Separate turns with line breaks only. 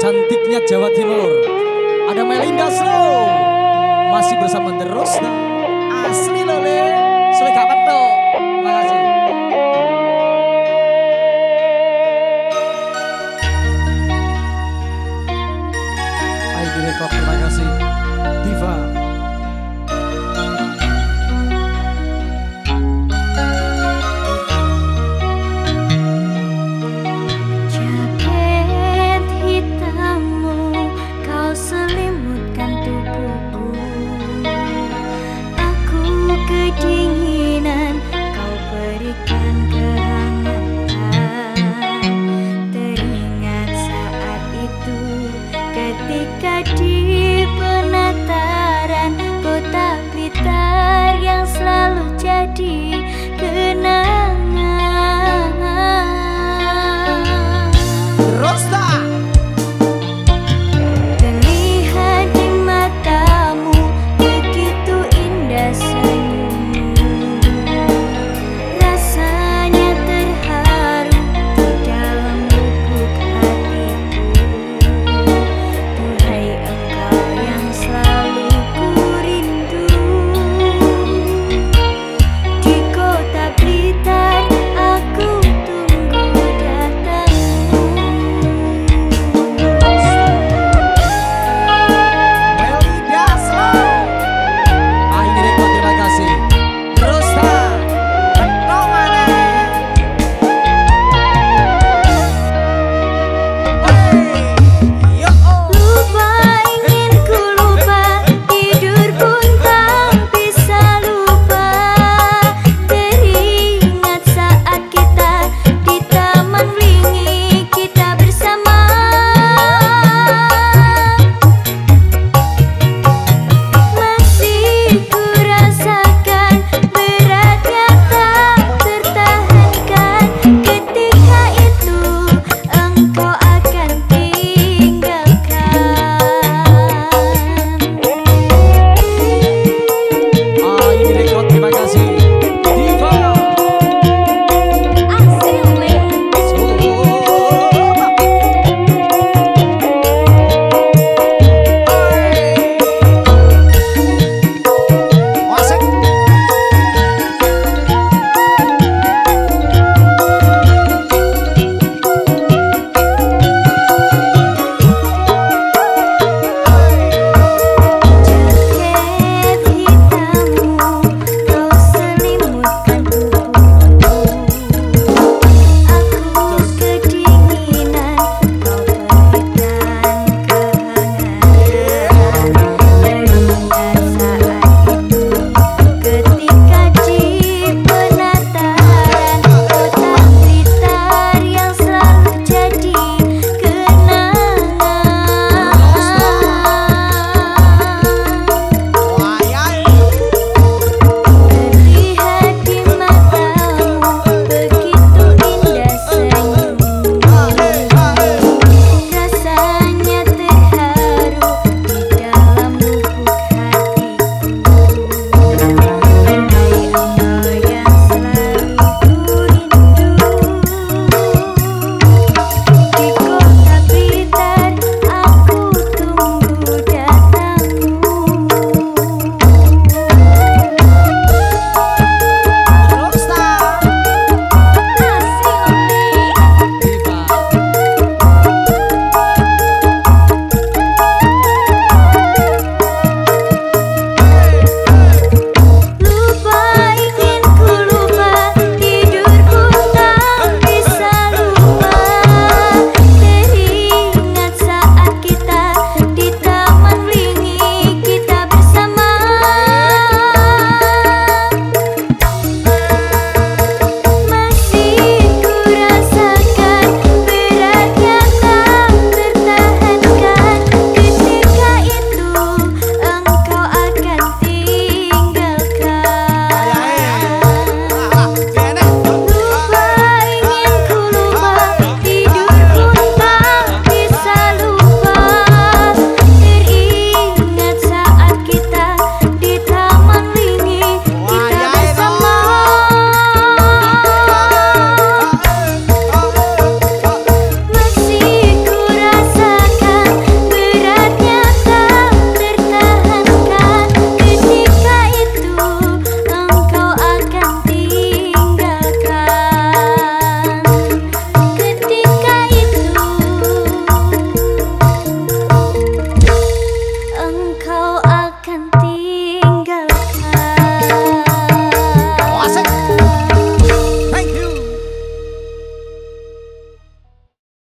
cantiknya Jawa Timur. Ada Melinda Slow. Masih bersama terus. Nah. Asli loh le. Sulit kapan tuh? Makasih. Ayo direkod terima kasih. Diva